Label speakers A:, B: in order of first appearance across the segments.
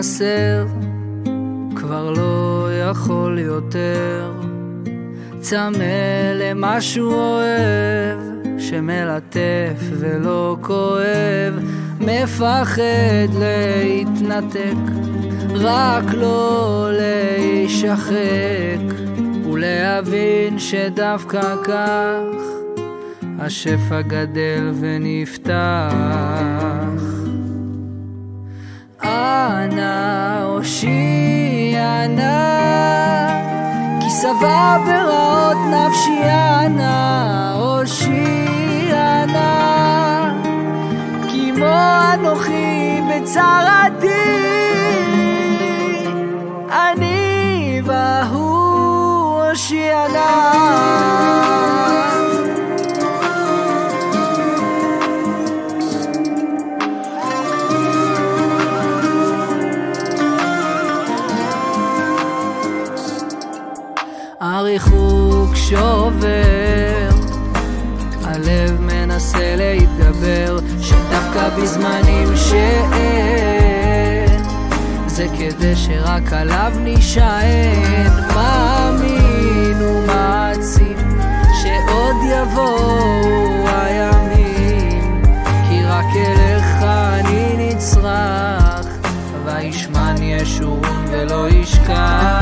A: וחסר, כבר לא יכול יותר. צמא למה שהוא אוהב, שמלטף ולא כואב, מפחד להתנתק, רק לא להישחק, ולהבין שדווקא כך השפע גדל ונפתח. אנא הושיע נא, כי שבע ברעות נפשי אנא הושיע נא, כמו אנוכי בצרתי, הריחוק שובר, הלב מנסה להתגבר, שדווקא בזמנים שאין, זה כדי שרק עליו נשען, מאמין ומעצים, שעוד יבואו הימים, כי רק אליך אני נצרך, וישמן ישורון ולא ישכח.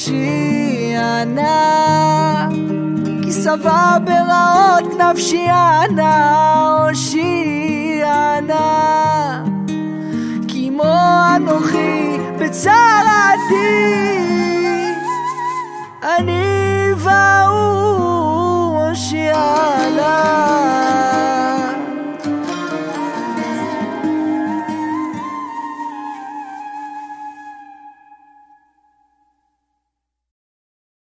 A: נפשיינה, כי שבע ברעות נפשיינה, הושיענה. כמו אנוכי בצרעתי, אני